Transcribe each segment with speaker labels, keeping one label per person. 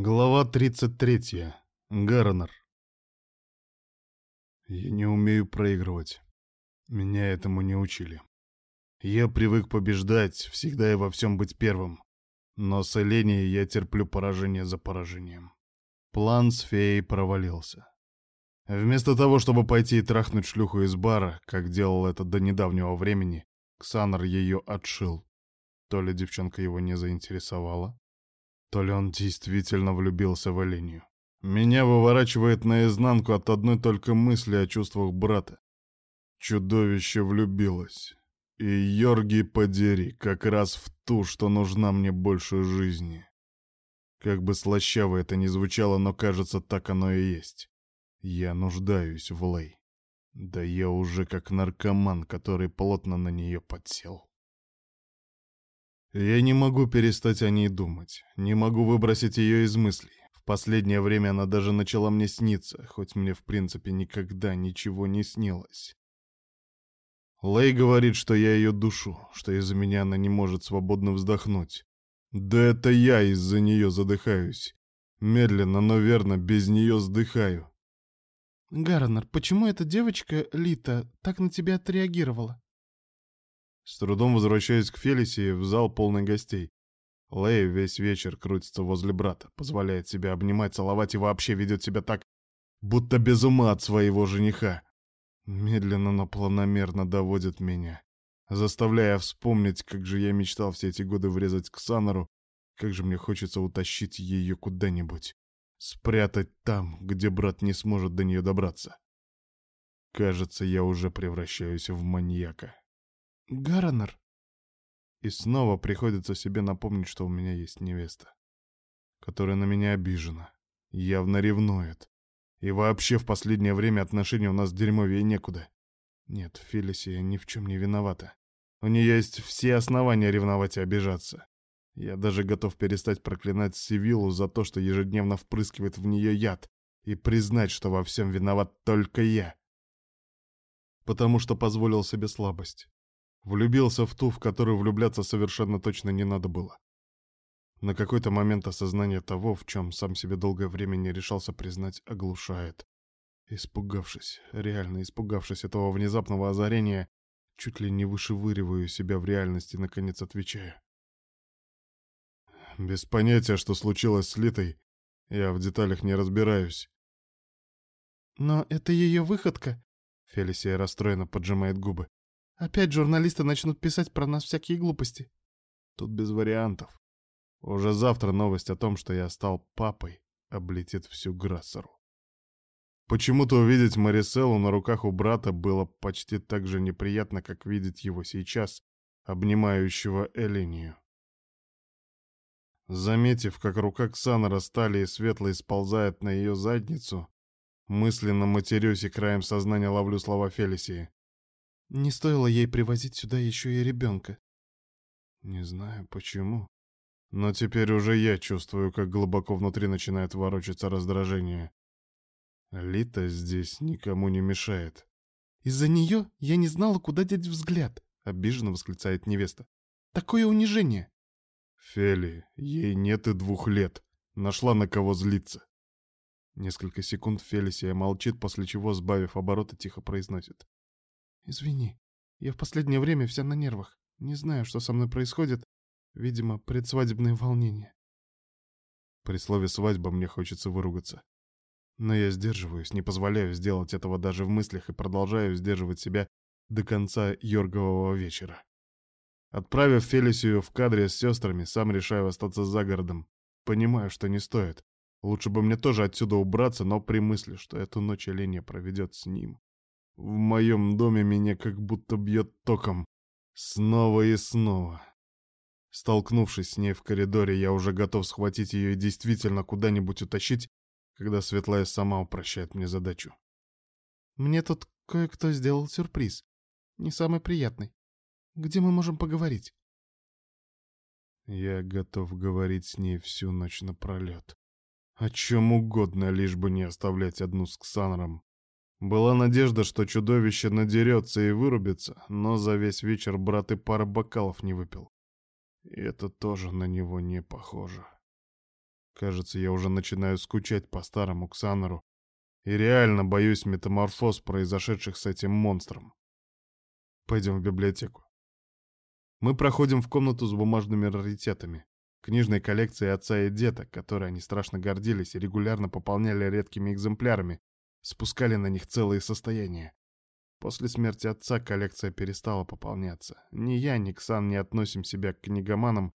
Speaker 1: Глава 33. Гарнер. Я не умею проигрывать. Меня этому не учили. Я привык побеждать, всегда и во всем быть первым. Но с Эленией я терплю поражение за поражением. План с феей провалился. Вместо того, чтобы пойти и трахнуть шлюху из бара, как делал это до недавнего времени, Ксанар ее отшил. То ли девчонка его не заинтересовала, то ли он действительно влюбился в Оленью. Меня выворачивает наизнанку от одной только мысли о чувствах брата. Чудовище влюбилось. И Йорги подери, как раз в ту, что нужна мне больше жизни. Как бы слащаво это ни звучало, но кажется, так оно и есть. Я нуждаюсь в Лей. Да я уже как наркоман, который плотно на нее подсел. Я не могу перестать о ней думать, не могу выбросить ее из мыслей. В последнее время она даже начала мне сниться, хоть мне в принципе никогда ничего не снилось. Лэй говорит, что я ее душу, что из-за меня она не может свободно вздохнуть. Да это я из-за нее задыхаюсь. Медленно, но верно, без нее сдыхаю.
Speaker 2: Гарнер, почему эта девочка, Лита, так на тебя отреагировала?
Speaker 1: С трудом возвращаюсь к Фелисе в зал полный гостей. Лэй весь вечер крутится возле брата, позволяет себя обнимать, целовать и вообще ведет себя так, будто без ума от своего жениха. Медленно, но планомерно доводит меня, заставляя вспомнить, как же я мечтал все эти годы врезать к Санору, как же мне хочется утащить ее куда-нибудь, спрятать там, где брат не сможет до нее добраться. Кажется, я уже превращаюсь в маньяка.
Speaker 2: Гарнер.
Speaker 1: И снова приходится себе напомнить, что у меня есть невеста, которая на меня обижена, явно ревнует. И вообще в последнее время отношения у нас дерьмовее некуда. Нет, Фелисия ни в чем не виновата. У нее есть все основания ревновать и обижаться. Я даже готов перестать проклинать Сивилу за то, что ежедневно впрыскивает в нее яд, и признать, что во всем виноват только я. Потому что позволил себе слабость. Влюбился в ту, в которую влюбляться совершенно точно не надо было. На какой-то момент осознание того, в чем сам себе долгое время не решался признать, оглушает. Испугавшись, реально испугавшись этого внезапного озарения, чуть ли не вышевыриваю себя в реальности, наконец отвечаю. Без понятия, что случилось с Литой, я в деталях не разбираюсь.
Speaker 2: «Но это ее выходка?»
Speaker 1: Фелисия расстроенно поджимает губы.
Speaker 2: Опять журналисты начнут писать про нас всякие глупости.
Speaker 1: Тут без вариантов. Уже завтра новость о том, что я стал папой, облетит всю Грассеру. Почему-то увидеть Мариселу на руках у брата было почти так же неприятно, как видеть его сейчас, обнимающего Элинию. Заметив, как рука Ксана стали и светлой сползает на ее задницу, мысленно матерюсь и краем сознания ловлю слова Фелисии.
Speaker 2: Не стоило ей привозить сюда еще и ребенка.
Speaker 1: Не знаю почему, но теперь уже я чувствую, как глубоко внутри начинает ворочаться раздражение. Лита здесь никому не мешает.
Speaker 2: «Из-за нее я не знала, куда деть взгляд», — обиженно восклицает невеста. «Такое унижение!»
Speaker 1: «Фели, ей нет и двух лет. Нашла на кого злиться». Несколько секунд Фелисия молчит, после чего, сбавив обороты, тихо произносит.
Speaker 2: «Извини, я в последнее время вся на нервах. Не знаю, что со мной происходит. Видимо, предсвадебное волнение».
Speaker 1: При слове «свадьба» мне хочется выругаться. Но я сдерживаюсь, не позволяю сделать этого даже в мыслях и продолжаю сдерживать себя до конца Йоргового вечера. Отправив Фелисию в кадре с сестрами, сам решаю остаться за городом. Понимаю, что не стоит. Лучше бы мне тоже отсюда убраться, но при мысли, что эту ночь Оленя проведет с ним. В моем доме меня как будто бьет током. Снова и снова. Столкнувшись с ней в коридоре, я уже готов схватить ее и действительно куда-нибудь утащить, когда Светлая сама упрощает мне задачу.
Speaker 2: «Мне тут кое-кто сделал сюрприз. Не самый приятный. Где мы можем поговорить?»
Speaker 1: Я готов говорить с ней всю ночь напролет. О чем угодно, лишь бы не оставлять одну с Ксанром. Была надежда, что чудовище надерется и вырубится, но за весь вечер брат и пара бокалов не выпил. И это тоже на него не похоже. Кажется, я уже начинаю скучать по старому Ксанору и реально боюсь метаморфоз, произошедших с этим монстром. Пойдем в библиотеку. Мы проходим в комнату с бумажными раритетами, книжной коллекцией отца и деда, которой они страшно гордились и регулярно пополняли редкими экземплярами, спускали на них целые состояния. После смерти отца коллекция перестала пополняться. Ни я, ни Ксан не относим себя к книгоманам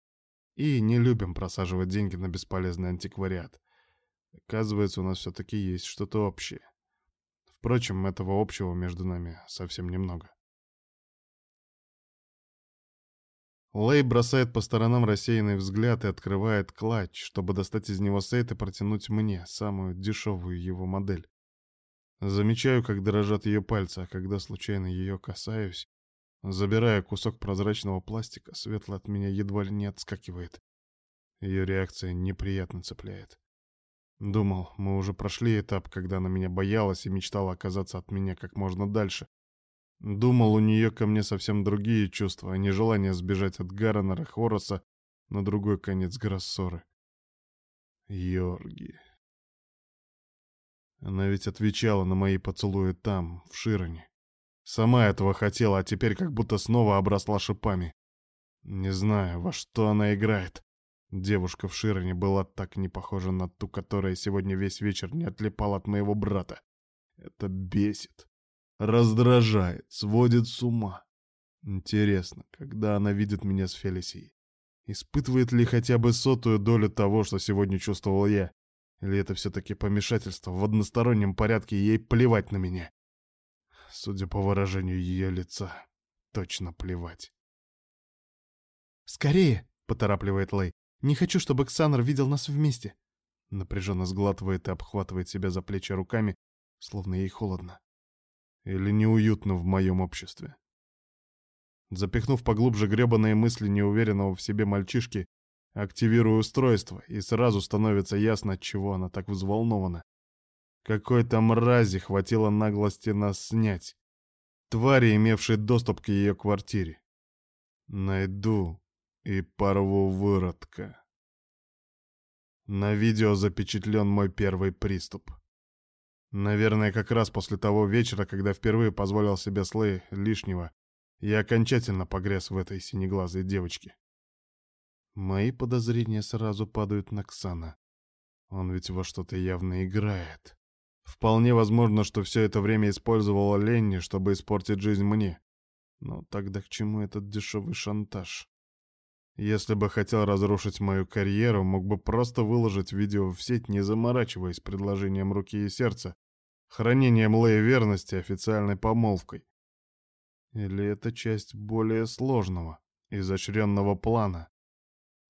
Speaker 1: и не любим просаживать деньги на бесполезный антиквариат. Оказывается, у нас все-таки есть что-то общее. Впрочем, этого общего между нами совсем немного. Лей бросает по сторонам рассеянный взгляд и открывает клатч, чтобы достать из него сейт и протянуть мне, самую дешевую его модель. Замечаю, как дрожат ее пальцы, а когда случайно ее касаюсь, забирая кусок прозрачного пластика, светло от меня едва ли не отскакивает. Ее реакция неприятно цепляет. Думал, мы уже прошли этап, когда она меня боялась и мечтала оказаться от меня как можно дальше. Думал, у нее ко мне совсем другие чувства, а не желание сбежать от Гарренера Хороса на другой конец Гроссоры. Йорги. Она ведь отвечала на мои поцелуи там, в Широне. Сама этого хотела, а теперь как будто снова обросла шипами. Не знаю, во что она играет. Девушка в Широне была так не похожа на ту, которая сегодня весь вечер не отлипала от моего брата. Это бесит, раздражает, сводит с ума. Интересно, когда она видит меня с Фелисией? Испытывает ли хотя бы сотую долю того, что сегодня чувствовал я? Или это все-таки помешательство в одностороннем порядке, ей плевать на меня? Судя по выражению ее лица, точно плевать.
Speaker 2: «Скорее!» — поторапливает Лэй. Не хочу, чтобы Ксанар видел нас вместе. Напряженно сглатывает и обхватывает себя за плечи руками, словно ей холодно.
Speaker 1: Или неуютно в моем обществе. Запихнув поглубже гребаные мысли неуверенного в себе мальчишки, активирую устройство, и сразу становится ясно, чего она так взволнована. Какой-то мрази хватило наглости нас снять. Твари, имевшие доступ к ее квартире. Найду и порву выродка. На видео запечатлен мой первый приступ. Наверное, как раз после того вечера, когда впервые позволил себе слэй лишнего, я окончательно погряз в этой синеглазой девочке. Мои подозрения сразу падают на Ксана. Он ведь во что-то явно играет. Вполне возможно, что все это время использовала Ленни, чтобы испортить жизнь мне. Но тогда к чему этот дешевый шантаж? Если бы хотел разрушить мою карьеру, мог бы просто выложить видео в сеть, не заморачиваясь предложением руки и сердца, хранением лея верности официальной помолвкой. Или это часть более сложного, изощренного плана,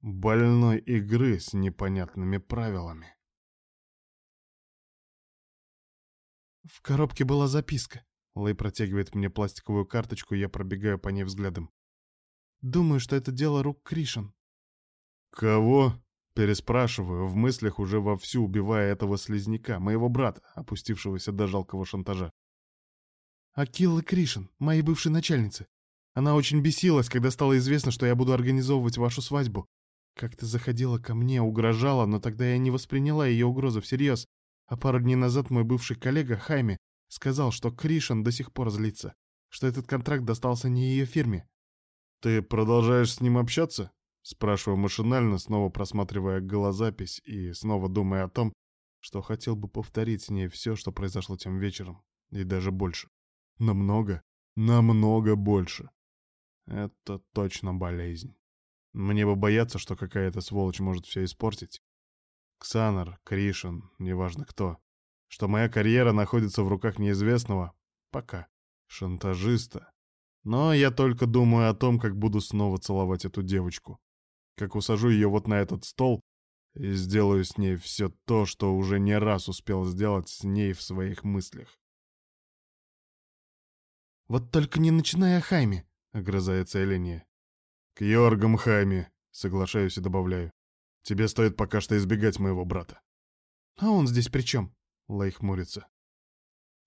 Speaker 1: больной игры с непонятными правилами.
Speaker 2: В коробке была записка. Лэй протягивает мне пластиковую карточку, я пробегаю по ней взглядом. Думаю, что это дело рук Кришин.
Speaker 1: Кого? Переспрашиваю, в мыслях уже вовсю убивая этого слизняка, моего брата, опустившегося до жалкого шантажа.
Speaker 2: Акилла Кришин, моей бывшей начальницы. Она очень бесилась, когда стало известно, что я буду организовывать вашу свадьбу. Как-то заходила ко мне, угрожала, но тогда я не восприняла ее угрозу всерьез. А пару дней назад мой бывший коллега Хайми сказал, что Кришин до сих пор злится, что этот контракт достался не ее фирме,
Speaker 1: «Ты продолжаешь с ним общаться?» Спрашиваю машинально, снова просматривая голозапись и снова думая о том, что хотел бы повторить с ней все, что произошло тем вечером, и даже больше. Намного, намного больше. Это точно болезнь. Мне бы бояться, что какая-то сволочь может все испортить. Ксанар, Кришин, неважно кто. Что моя карьера находится в руках неизвестного, пока, шантажиста, но я только думаю о том, как буду снова целовать эту девочку. Как усажу ее вот на этот стол и сделаю с ней все то, что уже не раз успел сделать с ней в своих мыслях.
Speaker 2: «Вот только не начинай о Хайме», — огрызается Эления.
Speaker 1: «К Йоргам Хайме», — соглашаюсь и добавляю. «Тебе стоит пока что избегать моего брата».
Speaker 2: «А он здесь при чем?» — Лай хмурится.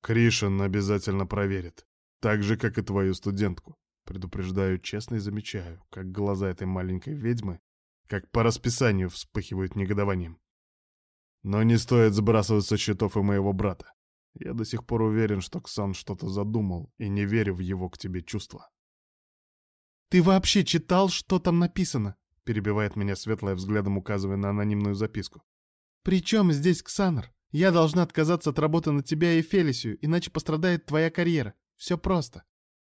Speaker 1: «Кришин обязательно проверит. Так же, как и твою студентку. Предупреждаю честно и замечаю, как глаза этой маленькой ведьмы, как по расписанию вспыхивают негодованием. Но не стоит сбрасывать со счетов и моего брата. Я до сих пор уверен, что Ксан что-то задумал, и не верю в его к тебе чувства.
Speaker 2: «Ты вообще читал, что там написано?» — перебивает меня светлая взглядом, указывая на анонимную записку. «При чем здесь Ксанар? Я должна отказаться от работы на тебя и Фелисию, иначе пострадает твоя карьера. Все просто.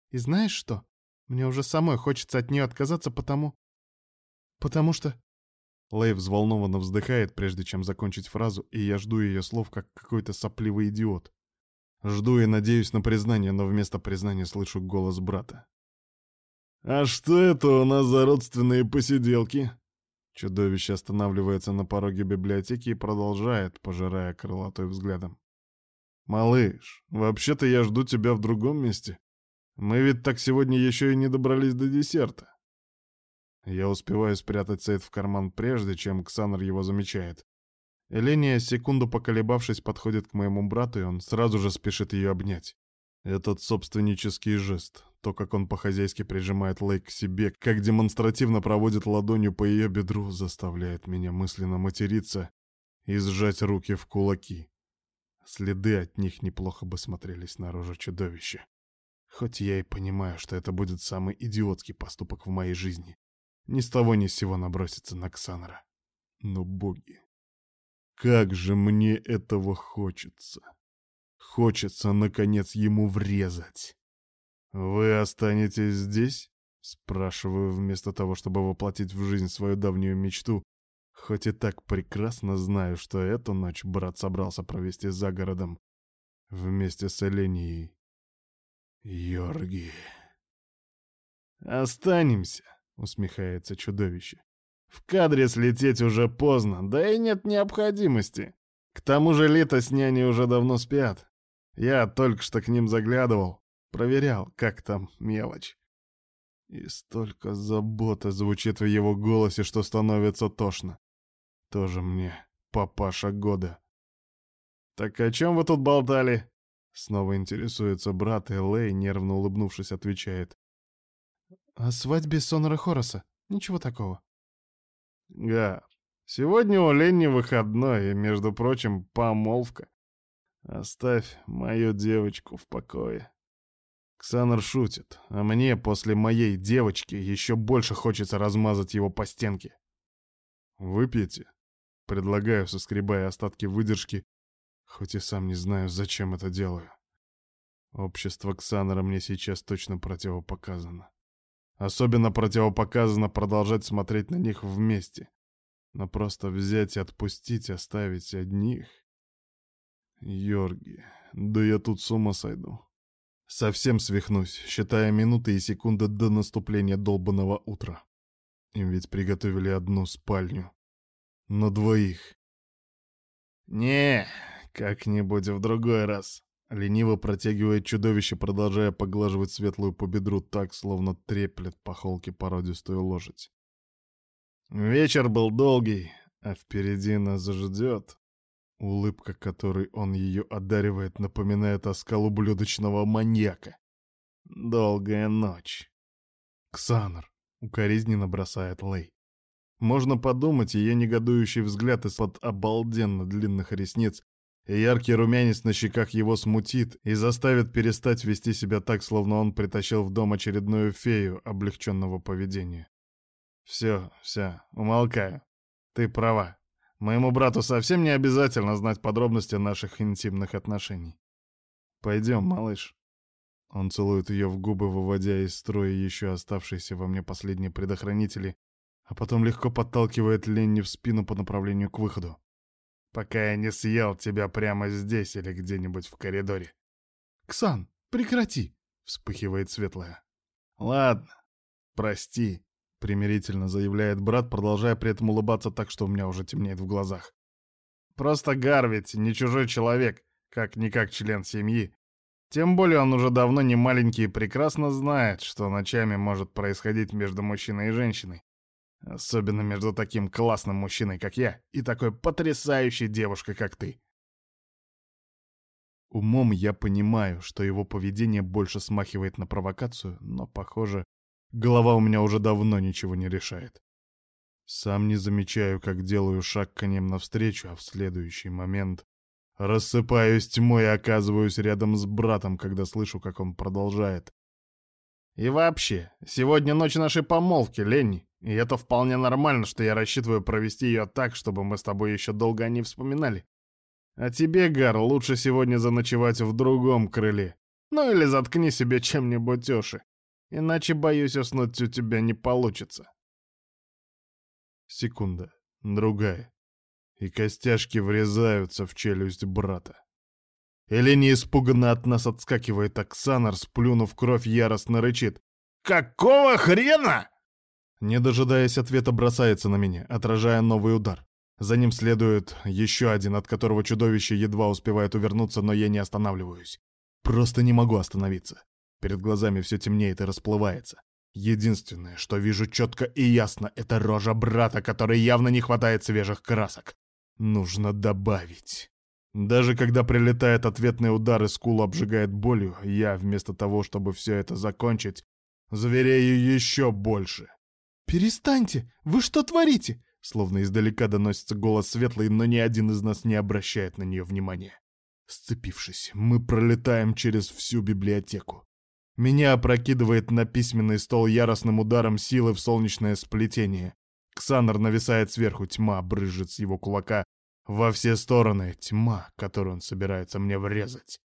Speaker 2: И знаешь что? Мне уже самой хочется от нее отказаться, потому... Потому что...» Лэй взволнованно вздыхает, прежде чем закончить фразу, и я жду ее слов, как какой-то сопливый идиот. Жду и надеюсь на признание, но вместо признания слышу голос брата.
Speaker 1: «А что это у нас за родственные посиделки?» Чудовище останавливается на пороге библиотеки и продолжает, пожирая крылатой взглядом. «Малыш, вообще-то я жду тебя в другом месте. Мы ведь так сегодня еще и не добрались до десерта». Я успеваю спрятать сейт в карман прежде, чем Ксанар его замечает. Эления, секунду поколебавшись, подходит к моему брату, и он сразу же спешит ее обнять. Этот собственнический жест, то, как он по-хозяйски прижимает Лейк к себе, как демонстративно проводит ладонью по ее бедру, заставляет меня мысленно материться и сжать руки в кулаки. Следы от них неплохо бы смотрелись на роже чудовища. Хоть я и понимаю, что это будет самый идиотский поступок в моей жизни. Ни с того ни с сего наброситься на Ксанара. Но боги, как же мне этого хочется. Хочется, наконец, ему врезать. «Вы останетесь здесь?» — спрашиваю вместо того, чтобы воплотить в жизнь свою давнюю мечту, хоть и так прекрасно знаю, что эту ночь брат собрался провести за городом вместе с Эленией. Йорги. «Останемся», — усмехается чудовище. «В кадре слететь уже поздно, да и нет необходимости. К тому же Лита с няней уже давно спят. Я только что к ним заглядывал, проверял, как там мелочь. И столько заботы звучит в его голосе, что становится тошно. Тоже мне папаша года. «Так о чем вы тут болтали?» Снова интересуется брат, и Лэй, нервно улыбнувшись, отвечает. «О свадьбе Сонора Хороса. Ничего такого». «Га, сегодня у Ленни выходной, и, между прочим, помолвка. Оставь мою девочку в покое. Ксанар шутит, а мне после моей девочки еще больше хочется размазать его по стенке. Выпейте. Предлагаю, соскребая остатки выдержки, хоть и сам не знаю, зачем это делаю. Общество Ксанара мне сейчас точно противопоказано. Особенно противопоказано продолжать смотреть на них вместе. Но просто взять и отпустить, оставить одних... Йорги, да я тут с ума сойду. Совсем свихнусь, считая минуты и секунды до наступления долбанного утра. Им ведь приготовили одну спальню. На двоих. «Не, как-нибудь в другой раз», — лениво протягивает чудовище, продолжая поглаживать светлую по бедру так, словно треплет по холке породистую лошадь. Вечер был долгий, а впереди нас ждет Улыбка, которой он ее одаривает, напоминает оскал ублюдочного маньяка. Долгая ночь. Ксанар укоризненно бросает Лей. Можно подумать, ее негодующий взгляд из-под обалденно длинных ресниц и яркий румянец на щеках его смутит и заставит перестать вести себя так, словно он притащил в дом очередную фею облегченного поведения. Все, все, умолкаю. Ты права. Моему брату совсем не обязательно знать подробности наших интимных отношений. Пойдем, малыш. Он целует ее в губы, выводя из строя еще оставшиеся во мне последние предохранители, а потом легко подталкивает Ленни в спину по направлению к выходу. «Пока я не съел тебя прямо здесь или где-нибудь в коридоре». «Ксан, прекрати!» — вспыхивает светлая. «Ладно, прости», примирительно заявляет брат, продолжая при этом улыбаться так, что у меня уже темнеет в глазах. Просто Гарвит не чужой человек, как-никак член семьи. Тем более он уже давно не маленький и прекрасно знает, что ночами может происходить между мужчиной и женщиной. Особенно между таким классным мужчиной, как я, и такой потрясающей девушкой, как ты. Умом я понимаю, что его поведение больше смахивает на провокацию, но, похоже, Голова у меня уже давно ничего не решает. Сам не замечаю, как делаю шаг к ним навстречу, а в следующий момент рассыпаюсь тьмой и оказываюсь рядом с братом, когда слышу, как он продолжает. «И вообще, сегодня ночь нашей помолвки, Ленни, и это вполне нормально, что я рассчитываю провести ее так, чтобы мы с тобой еще долго не вспоминали. А тебе, Гар, лучше сегодня заночевать в другом крыле. Ну или заткни себе чем-нибудь уши. Иначе, боюсь, уснуть у тебя не получится. Секунда, другая. И костяшки врезаются в челюсть брата. Элени испуганно от нас отскакивает, Оксанар, сплюнув кровь, яростно рычит. «Какого хрена?» Не дожидаясь ответа, бросается на меня, отражая новый удар. За ним следует еще один, от которого чудовище едва успевает увернуться, но я не останавливаюсь. Просто не могу остановиться. Перед глазами все темнеет и расплывается. Единственное, что вижу четко и ясно, это рожа брата, которой явно не хватает свежих красок. Нужно добавить. Даже когда прилетает ответный удар и скулу обжигает болью, я, вместо того, чтобы все это закончить, зверею еще больше.
Speaker 2: «Перестаньте! Вы что творите?»
Speaker 1: Словно издалека доносится голос светлый, но ни один из нас не обращает на нее внимания. Сцепившись, мы пролетаем через всю библиотеку. Меня опрокидывает на письменный стол яростным ударом силы в солнечное сплетение. Ксанар нависает сверху, тьма брызжет с его кулака во все стороны, тьма, которую он собирается мне врезать.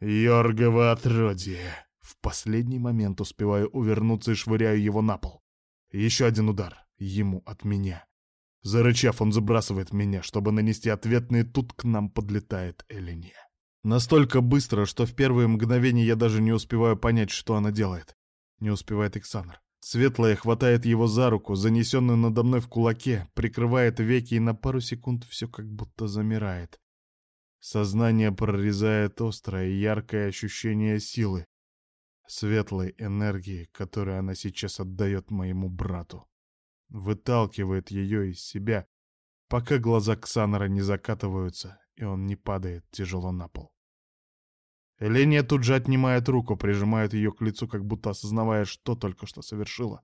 Speaker 1: Йоргово отродье. В последний момент успеваю увернуться и швыряю его на пол. Еще один удар. Ему от меня. Зарычав, он забрасывает меня, чтобы нанести ответный, тут к нам подлетает Элиния. Настолько быстро, что в первые мгновения я даже не успеваю понять, что она делает. Не успевает Александр. Светлая хватает его за руку, занесенную надо мной в кулаке, прикрывает веки и на пару секунд все как будто замирает. Сознание прорезает острое яркое ощущение силы, светлой энергии, которую она сейчас отдает моему брату. Выталкивает ее из себя, пока глаза Ксанора не закатываются, и он не падает тяжело на пол. Эления тут же отнимает руку, прижимает ее к лицу, как будто осознавая, что только что совершила.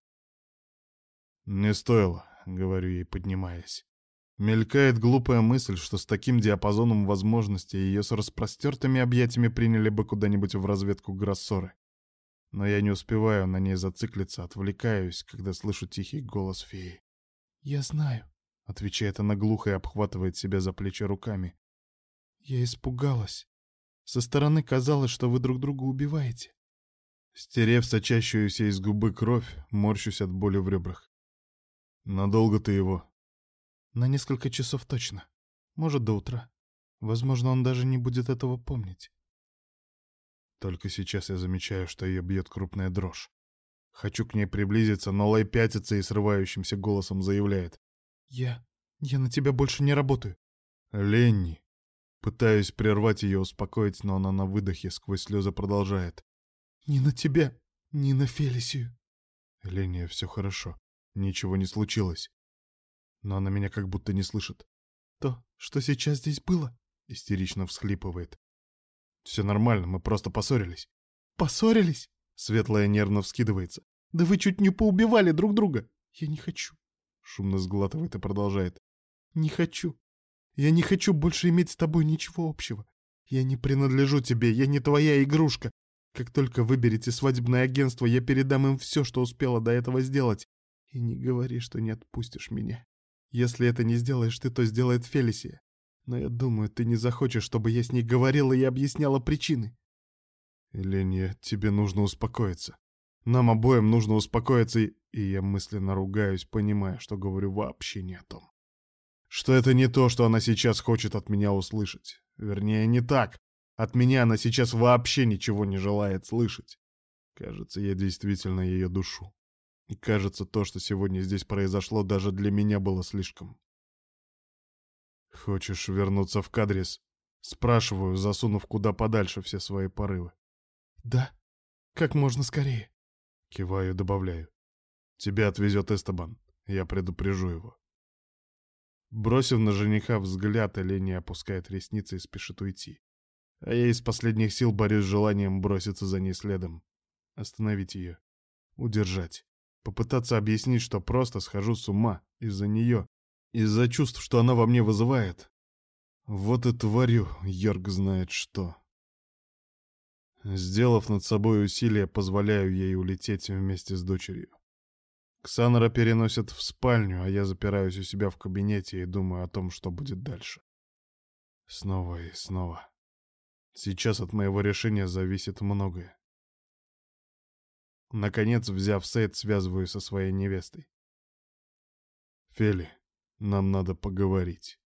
Speaker 1: «Не стоило», — говорю ей, поднимаясь. Мелькает глупая мысль, что с таким диапазоном возможностей ее с распростертыми объятиями приняли бы куда-нибудь в разведку Гроссоры. Но я не успеваю на ней зациклиться, отвлекаюсь, когда слышу тихий голос феи.
Speaker 2: «Я знаю», —
Speaker 1: отвечает она глухо и обхватывает себя за плечи руками.
Speaker 2: «Я испугалась. Со стороны казалось, что вы друг друга убиваете».
Speaker 1: Стерев сочащуюся из губы кровь, морщусь от боли в ребрах. «Надолго ты его?»
Speaker 2: «На несколько часов точно. Может, до утра. Возможно, он даже не будет этого помнить».
Speaker 1: Только сейчас я замечаю, что ее бьет крупная дрожь. Хочу к ней приблизиться, но Лай пятится и срывающимся голосом заявляет.
Speaker 2: «Я... я на тебя больше не работаю».
Speaker 1: «Ленни». Пытаюсь прервать ее, успокоить, но она на выдохе сквозь слезы продолжает.
Speaker 2: «Не на тебя, не на Фелисию».
Speaker 1: «Леня, все хорошо. Ничего не случилось». Но она меня как будто не слышит.
Speaker 2: «То, что сейчас здесь было?»
Speaker 1: — истерично всхлипывает. «Все нормально, мы просто поссорились».
Speaker 2: «Поссорились?»
Speaker 1: Светлая нервно вскидывается.
Speaker 2: «Да вы чуть не поубивали друг друга!»
Speaker 1: «Я не хочу!» Шумно сглатывает и продолжает.
Speaker 2: «Не хочу. Я не хочу больше иметь с тобой ничего общего. Я не принадлежу тебе, я не твоя игрушка. Как только выберете свадебное агентство, я передам им все, что успела до этого сделать. И не говори, что не отпустишь меня. Если это не сделаешь ты, то сделает Фелисия. Но я думаю, ты не захочешь, чтобы я с ней говорила и объясняла причины.
Speaker 1: Леня, тебе нужно успокоиться. Нам обоим нужно успокоиться, и... я мысленно ругаюсь, понимая, что говорю вообще не о том. Что это не то, что она сейчас хочет от меня услышать. Вернее, не так. От меня она сейчас вообще ничего не желает слышать. Кажется, я действительно ее душу. И кажется, то, что сегодня здесь произошло, даже для меня было слишком. «Хочешь вернуться в кадрис?» Спрашиваю, засунув куда подальше все свои порывы.
Speaker 2: «Да, как можно скорее».
Speaker 1: Киваю и добавляю. «Тебя отвезет Эстебан. Я предупрежу его». Бросив на жениха взгляд, Элени опускает ресницы и спешит уйти. А я из последних сил борюсь с желанием броситься за ней следом. Остановить ее. Удержать. Попытаться объяснить, что просто схожу с ума из-за нее, из-за чувств, что она во мне вызывает. Вот и творю, Йорк знает что. Сделав над собой усилие, позволяю ей улететь вместе с дочерью. Ксанора переносят в спальню, а я запираюсь у себя в кабинете и думаю о том, что будет дальше. Снова и снова. Сейчас от моего решения зависит многое. Наконец, взяв сейт, связываю со своей невестой. «Фели, нам надо поговорить».